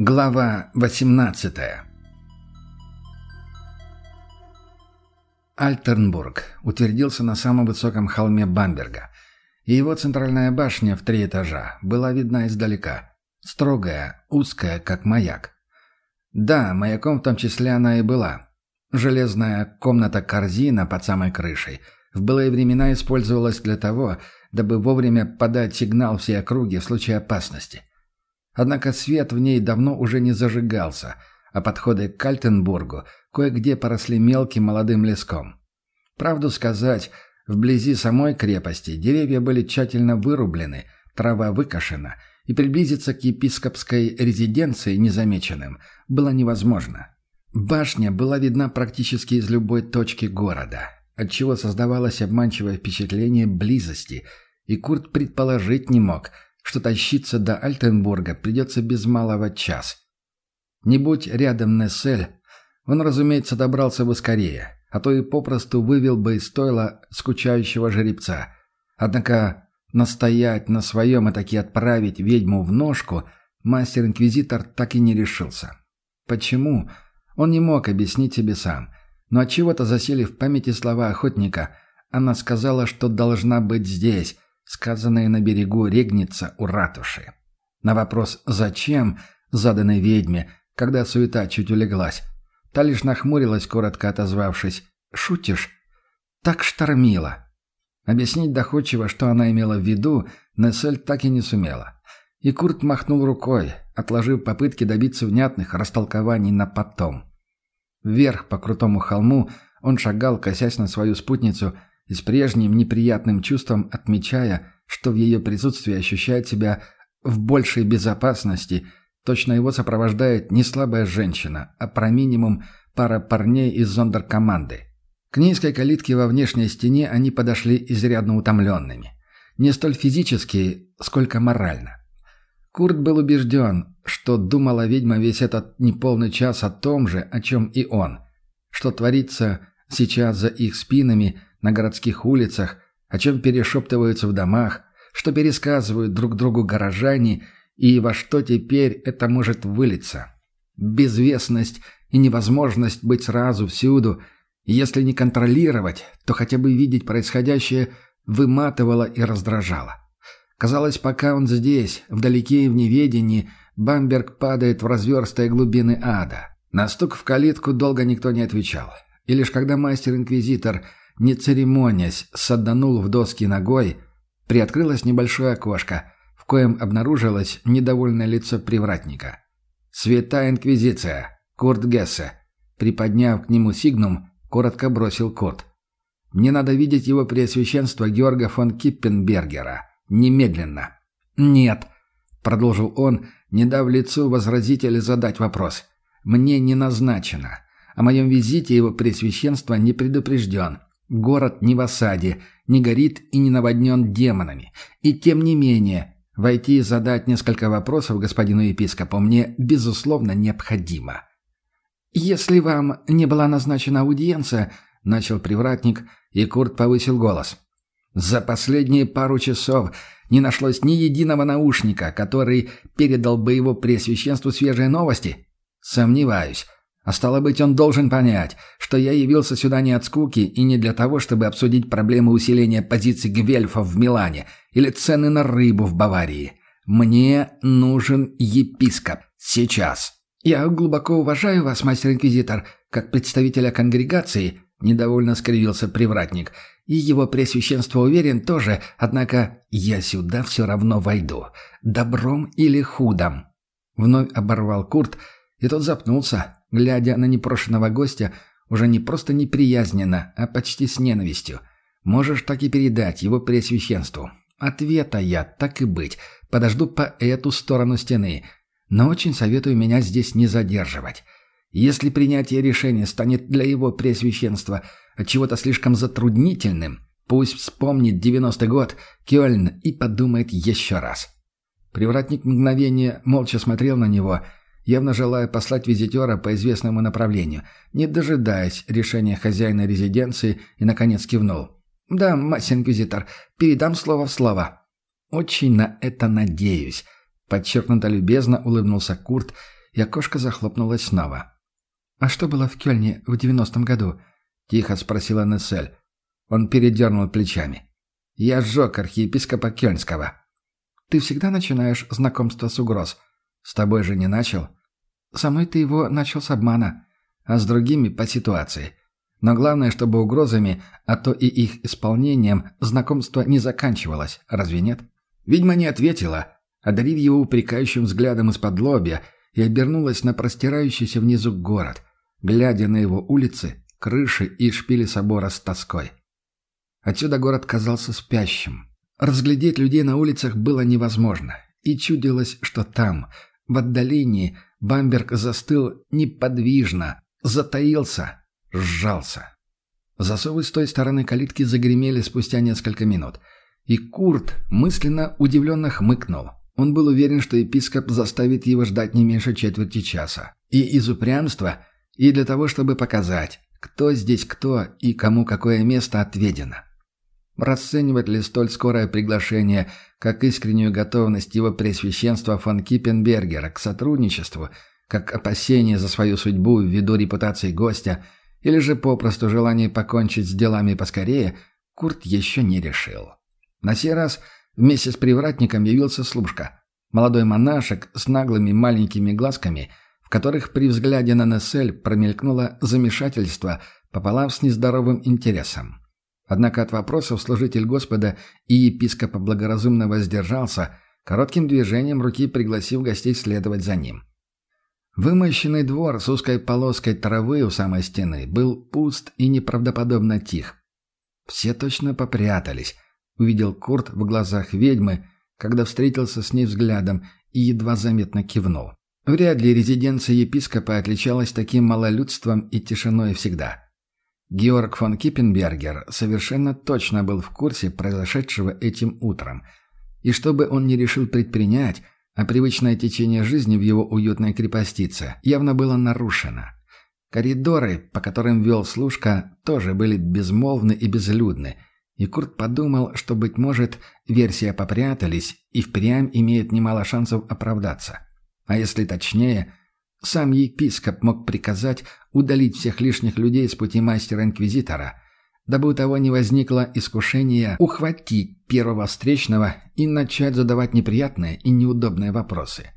Глава 18 Альтернбург утвердился на самом высоком холме Бамберга, и его центральная башня в три этажа была видна издалека, строгая, узкая, как маяк. Да, маяком в том числе она и была. Железная комната-корзина под самой крышей в былые времена использовалась для того, дабы вовремя подать сигнал всей округе в случае опасности. Однако свет в ней давно уже не зажигался, а подходы к Кальтенбургу кое-где поросли мелким молодым леском. Правду сказать, вблизи самой крепости деревья были тщательно вырублены, трава выкошена, и приблизиться к епископской резиденции незамеченным было невозможно. Башня была видна практически из любой точки города, отчего создавалось обманчивое впечатление близости, и Курт предположить не мог – что тащиться до Альтенбурга придется без малого час. Не будь рядом Нессель, он, разумеется, добрался бы скорее, а то и попросту вывел бы из стойла скучающего жеребца. Однако настоять на своем и таки отправить ведьму в ножку мастер-инквизитор так и не решился. Почему? Он не мог объяснить себе сам. Но отчего-то засели в памяти слова охотника. Она сказала, что должна быть здесь, сказанные на берегу регница у ратуши. На вопрос «Зачем?» заданной ведьме, когда суета чуть улеглась, та лишь нахмурилась, коротко отозвавшись «Шутишь?» «Так штормило». Объяснить доходчиво, что она имела в виду, Нессель так и не сумела. И Курт махнул рукой, отложив попытки добиться внятных растолкований на потом. Вверх по крутому холму он шагал, косясь на свою спутницу – и с прежним неприятным чувством отмечая, что в ее присутствии ощущает себя в большей безопасности, точно его сопровождает не слабая женщина, а про минимум пара парней из зондеркоманды. К низкой калитке во внешней стене они подошли изрядно утомленными. Не столь физически, сколько морально. Курт был убежден, что думала ведьма весь этот неполный час о том же, о чем и он. Что творится сейчас за их спинами – на городских улицах, о чем перешептываются в домах, что пересказывают друг другу горожане и во что теперь это может вылиться. Безвестность и невозможность быть сразу всюду, если не контролировать, то хотя бы видеть происходящее выматывало и раздражало. Казалось, пока он здесь, вдалеке и в неведении, Бамберг падает в разверстые глубины ада. На стук в калитку долго никто не отвечал. И лишь когда мастер-инквизитор не церемонясь, саданул в доски ногой, приоткрылось небольшое окошко, в коем обнаружилось недовольное лицо привратника. «Святая Инквизиция! Курт Гессе!» Приподняв к нему сигнум, коротко бросил Курт. «Мне надо видеть его преосвященство Георга фон Киппенбергера. Немедленно!» «Нет!» — продолжил он, не дав лицу возразить или задать вопрос. «Мне не назначено. О моем визите его пресвященство не предупрежден. Город не в осаде, не горит и не наводнен демонами. И тем не менее, войти и задать несколько вопросов господину епископу мне, безусловно, необходимо. «Если вам не была назначена аудиенция», — начал привратник, и Курт повысил голос. «За последние пару часов не нашлось ни единого наушника, который передал бы его пресвященству свежие новости? Сомневаюсь. А стало быть, он должен понять, что я явился сюда не от скуки и не для того, чтобы обсудить проблемы усиления позиций гвельфов в Милане или цены на рыбу в Баварии. Мне нужен епископ. Сейчас. Я глубоко уважаю вас, мастер-инквизитор, как представителя конгрегации, недовольно скривился привратник. И его пресвященство уверен тоже, однако я сюда все равно войду. Добром или худом. Вновь оборвал Курт, и тот запнулся, глядя на непрошенного гостя уже не просто неприязненно, а почти с ненавистью. Можешь так и передать его преосвященству. Ответа я, так и быть, подожду по эту сторону стены, но очень советую меня здесь не задерживать. Если принятие решения станет для его преосвященства чего-то слишком затруднительным, пусть вспомнит девяностый год, Кёльн, и подумает еще раз. Привратник мгновение молча смотрел на него – явно желая послать визитера по известному направлению, не дожидаясь решения хозяина резиденции, и, наконец, кивнул. «Да, мастер-инквизитор, передам слово в слово». «Очень на это надеюсь», — подчеркнуто любезно улыбнулся Курт, и окошко захлопнулось снова. «А что было в Кёльне в девяностом году?» — тихо спросила Нессель. Он передернул плечами. «Я сжег архиепископа Кёльнского». «Ты всегда начинаешь знакомство с угроз. С тобой же не начал?» «Со мной ты его начал с обмана, а с другими — по ситуации. Но главное, чтобы угрозами, а то и их исполнением, знакомство не заканчивалось, разве нет?» Ведьма не ответила, одарив его упрекающим взглядом из-под лобья, и обернулась на простирающийся внизу город, глядя на его улицы, крыши и шпили собора с тоской. Отсюда город казался спящим. Разглядеть людей на улицах было невозможно, и чудилось, что там, в отдалении, Бамберг застыл неподвижно, затаился, сжался. Засовы с той стороны калитки загремели спустя несколько минут — и Курт мысленно удивленно хмыкнул. Он был уверен, что епископ заставит его ждать не меньше четверти часа. И из упрямства, и для того, чтобы показать, кто здесь кто и кому какое место отведено. Расценивать ли столь скорое приглашение, как искреннюю готовность его пресвященства фон Киппенбергера к сотрудничеству, как опасение за свою судьбу ввиду репутации гостя, или же попросту желание покончить с делами поскорее, Курт еще не решил. На сей раз вместе с привратником явился служка. Молодой монашек с наглыми маленькими глазками, в которых при взгляде на Нессель промелькнуло замешательство пополам с нездоровым интересом. Однако от вопросов служитель Господа и епископа благоразумно воздержался, коротким движением руки пригласив гостей следовать за ним. Вымощенный двор с узкой полоской травы у самой стены был пуст и неправдоподобно тих. Все точно попрятались – увидел Курт в глазах ведьмы, когда встретился с ней взглядом и едва заметно кивнул. Вряд ли резиденция епископа отличалась таким малолюдством и тишиной всегда. Георг фон Киппенбергер совершенно точно был в курсе произошедшего этим утром. И что бы он ни решил предпринять, а привычное течение жизни в его уютной крепостице явно было нарушено. Коридоры, по которым вел служка, тоже были безмолвны и безлюдны – и Курт подумал, что, быть может, версия «попрятались» и впрямь имеет немало шансов оправдаться. А если точнее, сам епископ мог приказать удалить всех лишних людей с пути мастера-инквизитора, дабы у того не возникло искушения ухватить первого встречного и начать задавать неприятные и неудобные вопросы.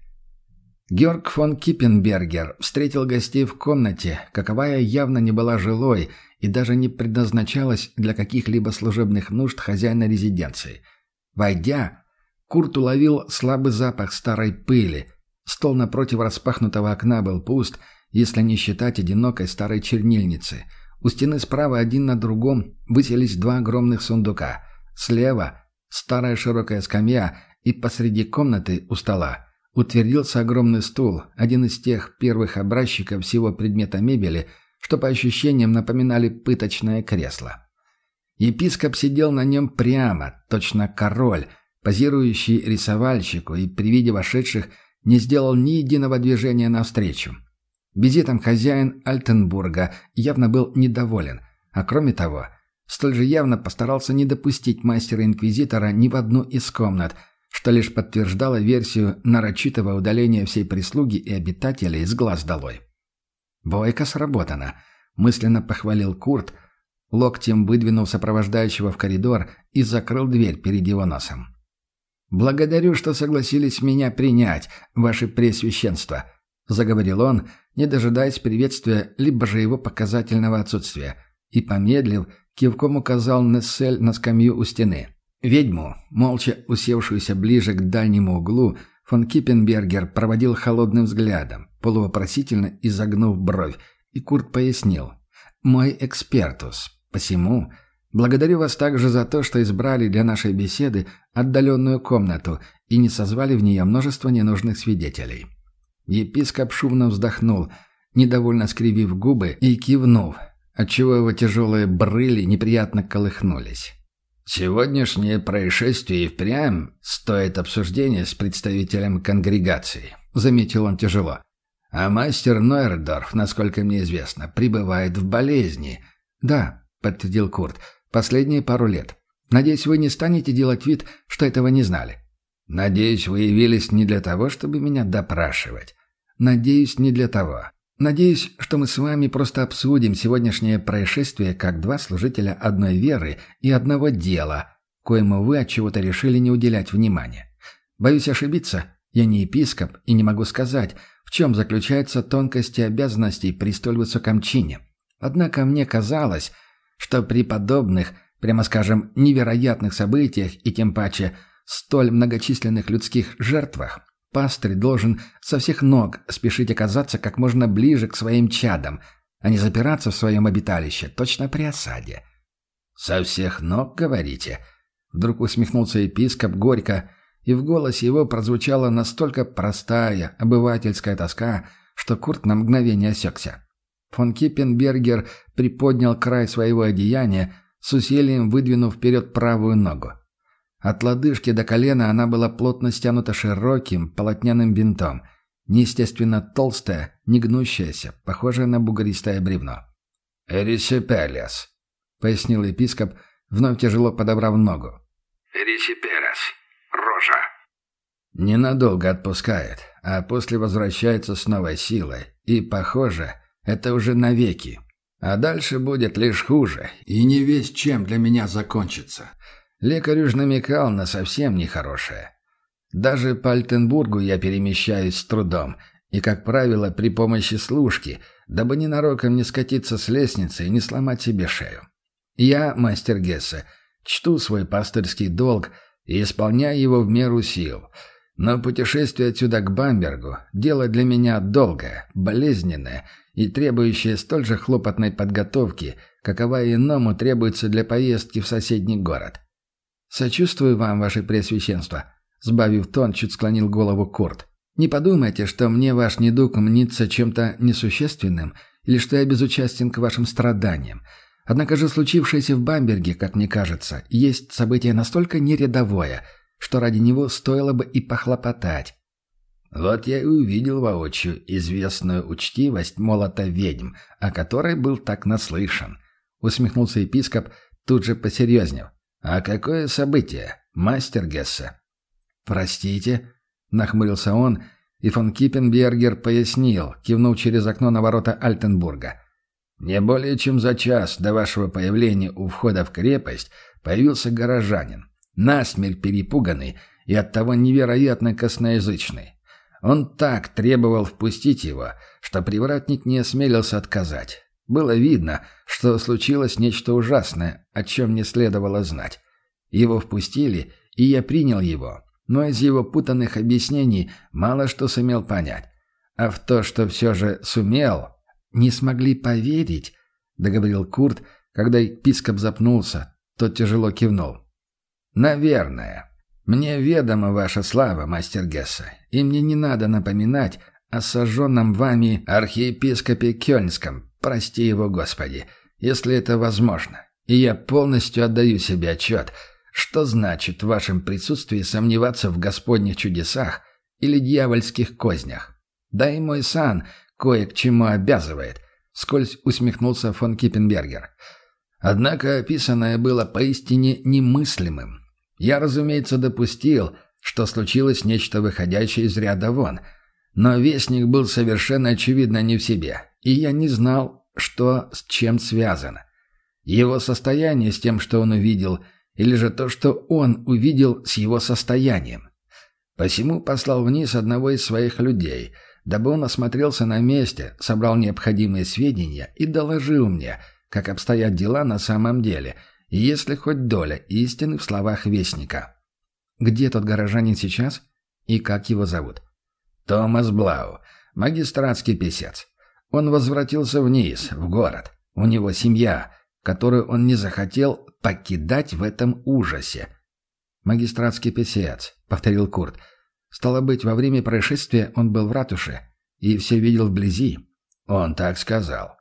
Георг фон Киппенбергер встретил гостей в комнате, каковая явно не была жилой и даже не предназначалась для каких-либо служебных нужд хозяина резиденции. Войдя, Курт уловил слабый запах старой пыли. Стол напротив распахнутого окна был пуст, если не считать одинокой старой чернильницы. У стены справа один на другом выселись два огромных сундука. Слева — старая широкая скамья, и посреди комнаты у стола утвердился огромный стул, один из тех первых образчиков всего предмета мебели — что по ощущениям напоминали пыточное кресло. Епископ сидел на нем прямо, точно король, позирующий рисовальщику, и при виде вошедших не сделал ни единого движения навстречу. Визитом хозяин Альтенбурга явно был недоволен, а кроме того, столь же явно постарался не допустить мастера-инквизитора ни в одну из комнат, что лишь подтверждало версию нарочитого удаления всей прислуги и обитателей с глаз долой. «Бойко сработано», — мысленно похвалил Курт, локтем выдвинул сопровождающего в коридор и закрыл дверь перед его носом. «Благодарю, что согласились меня принять, ваше пресвященство», — заговорил он, не дожидаясь приветствия, либо же его показательного отсутствия, и, помедлив, кивком указал Нессель на скамью у стены. Ведьму, молча усевшуюся ближе к дальнему углу, фон Киппенбергер проводил холодным взглядом полувопросительно изогнув бровь, и Курт пояснил. «Мой экспертус. Посему благодарю вас также за то, что избрали для нашей беседы отдаленную комнату и не созвали в нее множество ненужных свидетелей». Епископ шумно вздохнул, недовольно скривив губы и кивнув, отчего его тяжелые брыли неприятно колыхнулись. «Сегодняшнее происшествие и впрямь стоит обсуждения с представителем конгрегации», — заметил он тяжело. А мастер Нойердорф, насколько мне известно, пребывает в болезни. Да, подтвердил Курт, последние пару лет. Надеюсь, вы не станете делать вид, что этого не знали. Надеюсь, вы явились не для того, чтобы меня допрашивать. Надеюсь, не для того. Надеюсь, что мы с вами просто обсудим сегодняшнее происшествие как два служителя одной веры и одного дела, коему вы от чего-то решили не уделять внимания. Боюсь ошибиться, я не епископ и не могу сказать, в чем заключаются тонкости обязанностей при столь высоком чине. Однако мне казалось, что при подобных, прямо скажем, невероятных событиях и тем паче столь многочисленных людских жертвах, Пастырь должен со всех ног спешить оказаться как можно ближе к своим чадам, а не запираться в своем обиталище, точно при осаде. «Со всех ног, говорите?» Вдруг усмехнулся епископ горько, и в голосе его прозвучала настолько простая, обывательская тоска, что Курт на мгновение осекся. Фон Киппенбергер приподнял край своего одеяния, с усилием выдвинув вперед правую ногу. От лодыжки до колена она была плотно стянута широким полотняным бинтом, неестественно толстая, не гнущаяся, похожая на бугористое бревно. «Эрисипелес», — пояснил епископ, вновь тяжело подобрав ногу. «Эрисипелес. Рожа». Ненадолго отпускает, а после возвращается с новой силой. И, похоже, это уже навеки. А дальше будет лишь хуже, и не весь чем для меня закончится. Лекарь уж намекал на совсем нехорошее. Даже по Альтенбургу я перемещаюсь с трудом, и, как правило, при помощи служки, дабы ненароком не скатиться с лестницы и не сломать себе шею. Я, мастер Гессе, чту свой пастырский долг и исполняю его в меру сил. Но путешествие отсюда к Бамбергу – дело для меня долгое, болезненное и требующее столь же хлопотной подготовки, какова иному требуется для поездки в соседний город. «Сочувствую вам, ваше Преосвященство», — сбавив тон, чуть склонил голову Курт. «Не подумайте, что мне ваш недуг мнится чем-то несущественным или что я безучастен к вашим страданиям. Однако же случившееся в Бамберге, как мне кажется, есть событие настолько нерядовое, что ради него стоило бы и похлопотать». «Вот я и увидел воочию известную учтивость молота ведьм, о которой был так наслышан», — усмехнулся епископ, тут же посерьезнев. «А какое событие, мастер Гессе?» «Простите», — нахмурился он, и фон Киппенбергер пояснил, кивнув через окно на ворота Альтенбурга. «Не более чем за час до вашего появления у входа в крепость появился горожанин, насмерть перепуганный и оттого невероятно косноязычный. Он так требовал впустить его, что привратник не осмелился отказать. Было видно, что случилось нечто ужасное, о чем не следовало знать. Его впустили, и я принял его, но из его путанных объяснений мало что сумел понять. А в то, что все же сумел, не смогли поверить, договорил Курт, когда епископ запнулся, тот тяжело кивнул. «Наверное. Мне ведома ваша слава, мастер Гесса, и мне не надо напоминать о сожженном вами архиепископе Кёльнском, Прости его, Господи, если это возможно. И я полностью отдаю себе отчет, что значит в вашем присутствии сомневаться в Господних чудесах или дьявольских кознях. Да и мой сан кое к чему обязывает, скользь усмехнулся фон Киппенбергер. Однако описанное было поистине немыслимым. Я, разумеется, допустил, что случилось нечто выходящее из ряда вон, но вестник был совершенно очевидно не в себе, и я не знал, что с чем связано. Его состояние с тем, что он увидел, или же то, что он увидел с его состоянием. Посему послал вниз одного из своих людей, дабы он осмотрелся на месте, собрал необходимые сведения и доложил мне, как обстоят дела на самом деле, если хоть доля истины в словах Вестника. Где тот горожанин сейчас и как его зовут? Томас Блау, магистратский писец. Он возвратился вниз, в город. У него семья, которую он не захотел покидать в этом ужасе. «Магистратский писец», — повторил Курт. «Стало быть, во время происшествия он был в ратуше и все видел вблизи». «Он так сказал».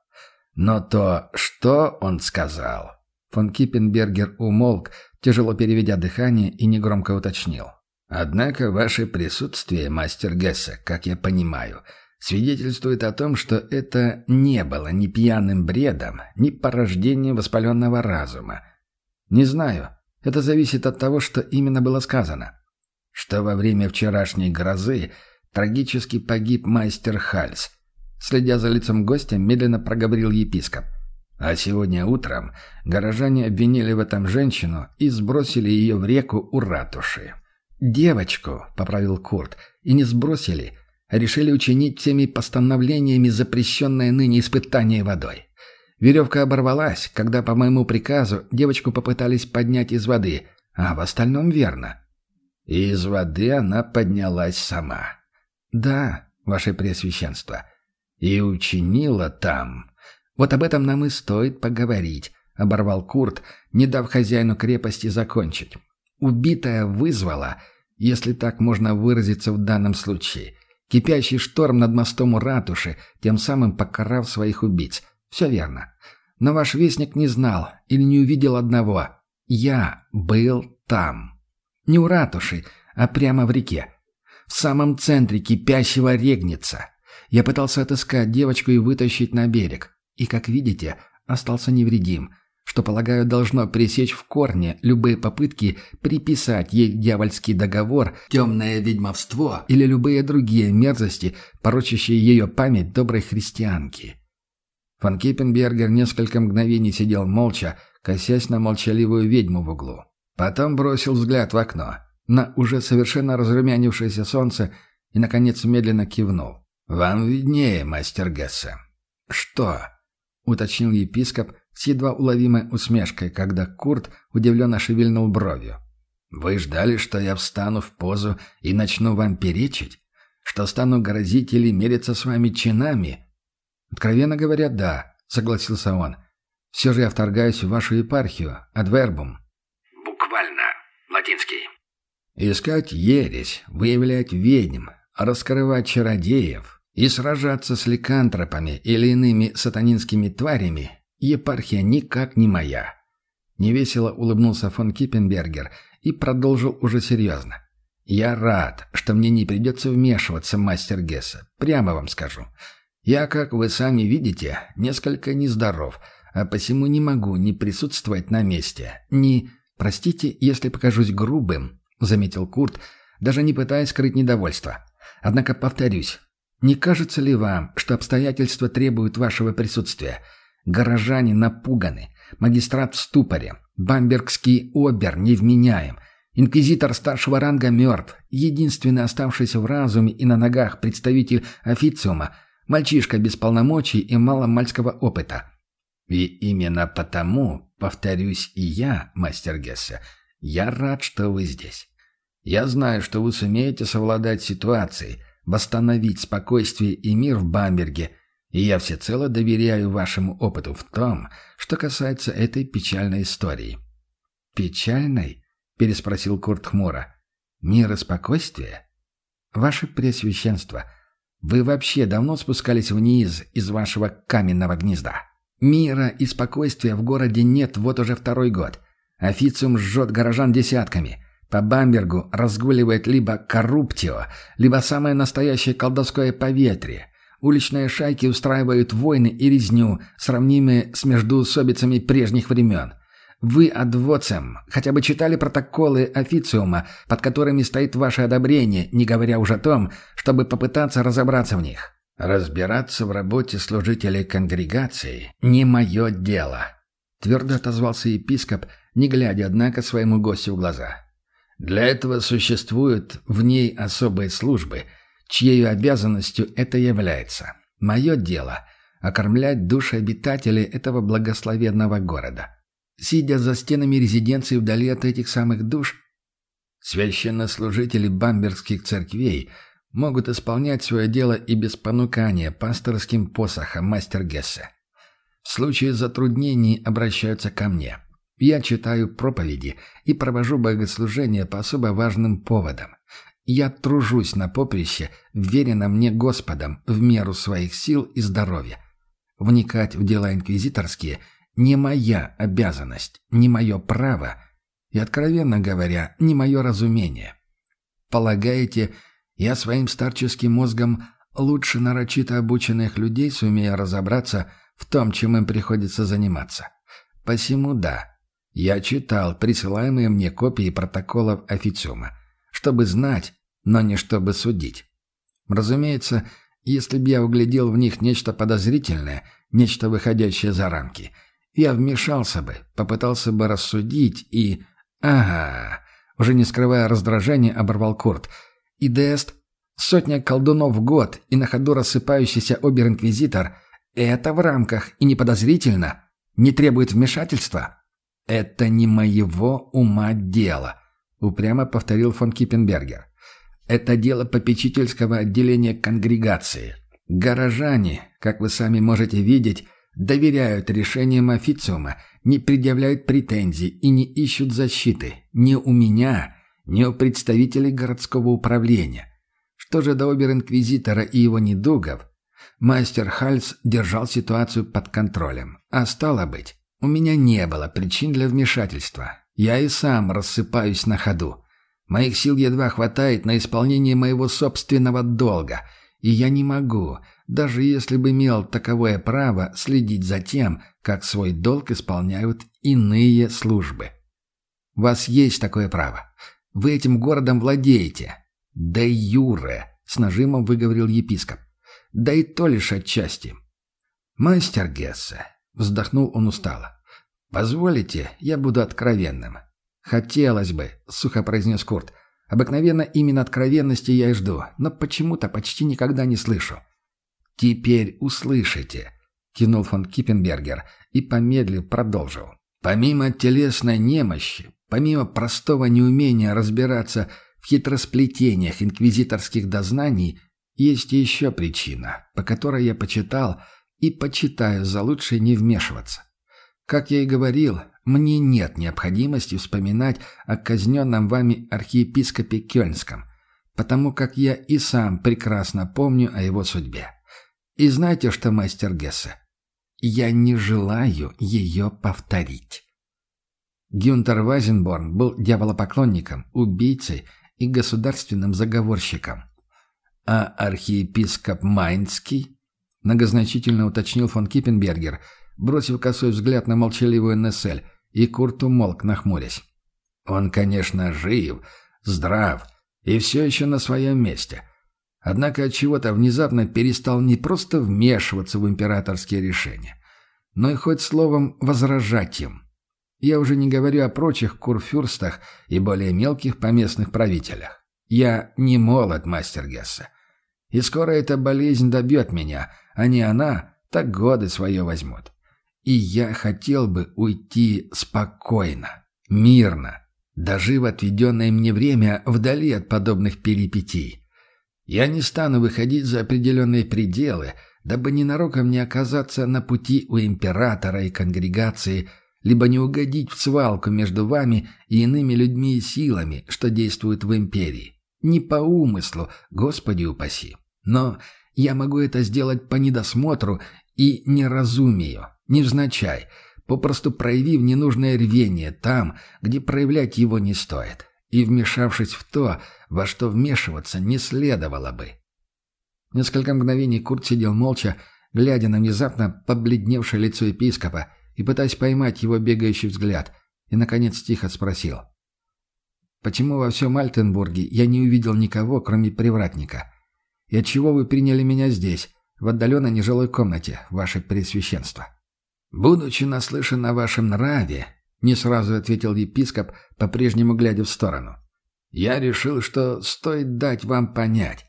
«Но то, что он сказал...» Фон Киппенбергер умолк, тяжело переведя дыхание и негромко уточнил. «Однако ваше присутствие, мастер Гессе, как я понимаю, — свидетельствует о том, что это не было ни пьяным бредом, ни порождением воспаленного разума. Не знаю. Это зависит от того, что именно было сказано. Что во время вчерашней грозы Трагически погиб мастер Хальс. Следя за лицом гостя, медленно проговорил епископ. А сегодня утром горожане обвинили в этом женщину и сбросили ее в реку у ратуши. «Девочку», — поправил Курт, — «и не сбросили, а решили учинить всеми постановлениями запрещенное ныне испытание водой. Веревка оборвалась, когда по моему приказу девочку попытались поднять из воды, а в остальном верно». И из воды она поднялась сама. «Да, ваше Преосвященство. И учинила там...» Вот об этом нам и стоит поговорить», — оборвал Курт, не дав хозяину крепости закончить. «Убитая вызвала, если так можно выразиться в данном случае, кипящий шторм над мостом у ратуши, тем самым покарав своих убийц. Все верно. Но ваш вестник не знал или не увидел одного. Я был там. Не у ратуши, а прямо в реке. В самом центре кипящего регница. Я пытался отыскать девочку и вытащить на берег и, как видите, остался невредим, что, полагаю, должно пресечь в корне любые попытки приписать ей дьявольский договор, темное ведьмовство или любые другие мерзости, порочащие ее память доброй христианки. Фан Киппенбергер несколько мгновений сидел молча, косясь на молчаливую ведьму в углу. Потом бросил взгляд в окно, на уже совершенно разрумянившееся солнце и, наконец, медленно кивнул. «Вам виднее, мастер Гессе». «Что?» — уточнил епископ с едва уловимой усмешкой, когда Курт удивленно шевельнул бровью. «Вы ждали, что я встану в позу и начну вам перечить? Что стану грозить или мериться с вами чинами?» «Откровенно говоря, да», — согласился он. «Все же я вторгаюсь в вашу епархию, адвербум». «Буквально. Латинский». «Искать ересь, выявлять ведьм, раскрывать чародеев, и сражаться с ликантропами или иными сатанинскими тварями епархия никак не моя. Невесело улыбнулся фон Киппенбергер и продолжил уже серьезно. «Я рад, что мне не придется вмешиваться, мастер Гесса. Прямо вам скажу. Я, как вы сами видите, несколько нездоров, а посему не могу ни присутствовать на месте, ни... Простите, если покажусь грубым», — заметил Курт, даже не пытаясь скрыть недовольство. «Однако повторюсь, не кажется ли вам, что обстоятельства требуют вашего присутствия? Горожане напуганы, магистрат в ступоре, бамбергский обер невменяем, инквизитор старшего ранга мертв, единственный оставшийся в разуме и на ногах представитель официума, мальчишка без полномочий и мало мальского опыта. И именно потому, повторюсь и я, мастер Гессе, я рад, что вы здесь. Я знаю, что вы сумеете совладать ситуацией, восстановить спокойствие и мир в Бамберге, и я всецело доверяю вашему опыту в том, что касается этой печальной истории». «Печальной?» — переспросил Курт хмуро. «Мир и спокойствие? Ваше Пресвященство, вы вообще давно спускались вниз из вашего каменного гнезда? Мира и спокойствия в городе нет вот уже второй год. Официум жжет горожан десятками». По Бамбергу разгуливает либо корруптио, либо самое настоящее колдовское поветрие. Уличные шайки устраивают войны и резню, сравнимые с междуусобицами прежних времен. Вы, адвоцем, хотя бы читали протоколы официума, под которыми стоит ваше одобрение, не говоря уже о том, чтобы попытаться разобраться в них. Разбираться в работе служителей конгрегации – не мое дело. Твердо отозвался епископ, не глядя, однако, своему гостю в глаза. Для этого существуют в ней особые службы, чьей обязанностью это является. Мое дело – окормлять души обитателей этого благословенного города. Сидя за стенами резиденции вдали от этих самых душ, священнослужители бамбергских церквей могут исполнять свое дело и без понукания пасторским посохом мастер Гессе. В случае затруднений обращаются ко мне – я читаю проповеди и провожу богослужения по особо важным поводам. Я тружусь на поприще, верено мне Господом в меру своих сил и здоровья. Вникать в дела инквизиторские не моя обязанность, не мое право и, откровенно говоря, не мое разумение. Полагаете, я своим старческим мозгом лучше нарочито обученных людей сумею разобраться в том, чем им приходится заниматься? Посему да, я читал присылаемые мне копии протоколов официума, чтобы знать, но не чтобы судить. Разумеется, если б я углядел в них нечто подозрительное, нечто выходящее за рамки, я вмешался бы, попытался бы рассудить и... Ага, уже не скрывая раздражения, оборвал Курт. И Дест, сотня колдунов в год и на ходу рассыпающийся обер-инквизитор — это в рамках и не подозрительно, не требует вмешательства. «Это не моего ума дело», — упрямо повторил фон Киппенбергер. «Это дело попечительского отделения конгрегации. Горожане, как вы сами можете видеть, доверяют решениям официума, не предъявляют претензий и не ищут защиты. Ни у меня, ни у представителей городского управления. Что же до обер-инквизитора и его недугов, мастер Хальс держал ситуацию под контролем. А стало быть, у меня не было причин для вмешательства. Я и сам рассыпаюсь на ходу. Моих сил едва хватает на исполнение моего собственного долга, и я не могу, даже если бы имел таковое право, следить за тем, как свой долг исполняют иные службы. У вас есть такое право. Вы этим городом владеете. Да юре, с нажимом выговорил епископ. Да и то лишь отчасти. Мастер Гессе, Вздохнул он устало. «Позволите, я буду откровенным». «Хотелось бы», — сухо произнес Курт. «Обыкновенно именно откровенности я и жду, но почему-то почти никогда не слышу». «Теперь услышите», — кинул фон Киппенбергер и, помедлив, продолжил. «Помимо телесной немощи, помимо простого неумения разбираться в хитросплетениях инквизиторских дознаний, есть еще причина, по которой я почитал, и почитаю за лучшее не вмешиваться. Как я и говорил, мне нет необходимости вспоминать о казненном вами архиепископе Кёльнском, потому как я и сам прекрасно помню о его судьбе. И знаете что, мастер Гессе? Я не желаю ее повторить. Гюнтер Вайзенборн был дьяволопоклонником, убийцей и государственным заговорщиком. А архиепископ Майнский Многозначительно уточнил фон Киппенбергер, бросив косой взгляд на молчаливую Нессель, и Курт умолк, нахмурясь. «Он, конечно, жив, здрав и все еще на своем месте. Однако от чего то внезапно перестал не просто вмешиваться в императорские решения, но и хоть словом возражать им. Я уже не говорю о прочих курфюрстах и более мелких поместных правителях. Я не молод, мастер Гессе. И скоро эта болезнь добьет меня, а не она, так годы свое возьмут. И я хотел бы уйти спокойно, мирно, дожив отведенное мне время вдали от подобных перипетий. Я не стану выходить за определенные пределы, дабы ненароком не оказаться на пути у императора и конгрегации, либо не угодить в свалку между вами и иными людьми и силами, что действуют в империи. Не по умыслу, Господи упаси. Но я могу это сделать по недосмотру и неразумию, невзначай, попросту проявив ненужное рвение там, где проявлять его не стоит, и вмешавшись в то, во что вмешиваться не следовало бы. Несколько мгновений Курт сидел молча, глядя на внезапно побледневшее лицо епископа и пытаясь поймать его бегающий взгляд, и, наконец, тихо спросил. «Почему во всем Альтенбурге я не увидел никого, кроме привратника?» И отчего вы приняли меня здесь, в отдаленной нежилой комнате, ваше Пресвященство?» «Будучи наслышан о вашем нраве», — не сразу ответил епископ, по-прежнему глядя в сторону, «я решил, что стоит дать вам понять.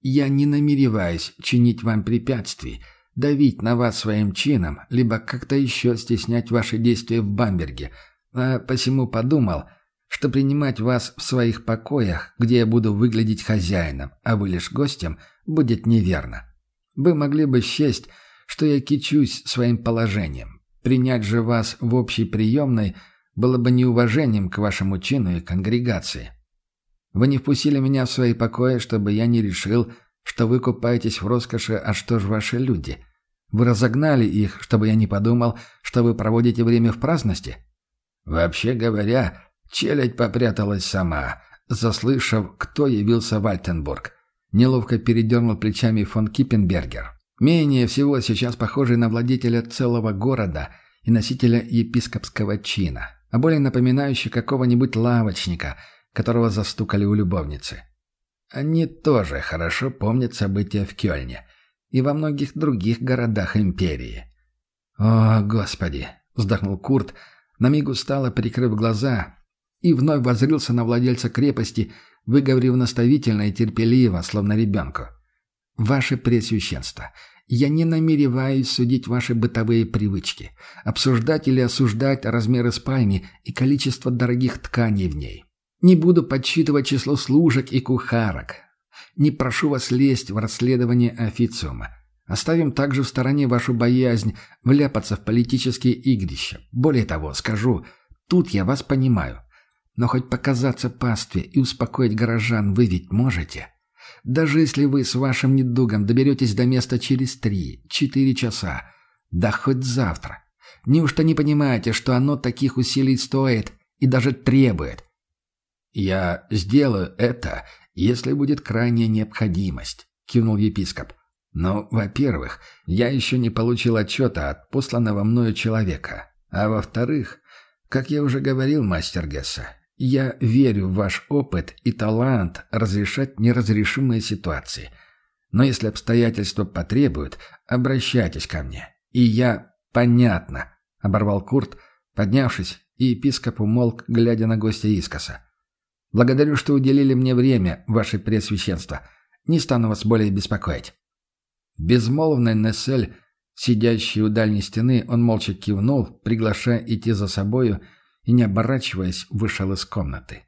Я не намереваюсь чинить вам препятствий, давить на вас своим чином, либо как-то еще стеснять ваши действия в Бамберге, а посему подумал — что принимать вас в своих покоях, где я буду выглядеть хозяином, а вы лишь гостем, будет неверно. Вы могли бы счесть, что я кичусь своим положением. Принять же вас в общей приемной было бы неуважением к вашему чину и конгрегации. Вы не впустили меня в свои покои, чтобы я не решил, что вы купаетесь в роскоши, а что ж ваши люди? Вы разогнали их, чтобы я не подумал, что вы проводите время в праздности? Вообще говоря, Челядь попряталась сама, заслышав, кто явился в Альтенбург. Неловко передернул плечами фон Киппенбергер. Менее всего сейчас похожий на владетеля целого города и носителя епископского чина, а более напоминающий какого-нибудь лавочника, которого застукали у любовницы. Они тоже хорошо помнят события в Кёльне и во многих других городах империи. «О, Господи!» — вздохнул Курт, на миг устало прикрыв глаза, и вновь возрился на владельца крепости, выговорив наставительно и терпеливо, словно ребенку. «Ваше Пресвященство, я не намереваюсь судить ваши бытовые привычки, обсуждать или осуждать размеры спальни и количество дорогих тканей в ней. Не буду подсчитывать число служек и кухарок. Не прошу вас лезть в расследование официума. Оставим также в стороне вашу боязнь вляпаться в политические игрища. Более того, скажу, тут я вас понимаю. Но хоть показаться пастве и успокоить горожан вы ведь можете. Даже если вы с вашим недугом доберетесь до места через три-четыре часа, да хоть завтра. Неужто не понимаете, что оно таких усилий стоит и даже требует? «Я сделаю это, если будет крайняя необходимость», — кивнул епископ. «Но, во-первых, я еще не получил отчета от посланного мною человека. А во-вторых, как я уже говорил, мастер Гесса, я верю в ваш опыт и талант разрешать неразрешимые ситуации. Но если обстоятельства потребуют, обращайтесь ко мне. И я... Понятно», — оборвал Курт, поднявшись, и епископ умолк, глядя на гостя искоса. Благодарю, что уделили мне время, ваше пресвященство. Не стану вас более беспокоить». Безмолвный Нессель, сидящий у дальней стены, он молча кивнул, приглашая идти за собою, и, не оборачиваясь, вышел из комнаты.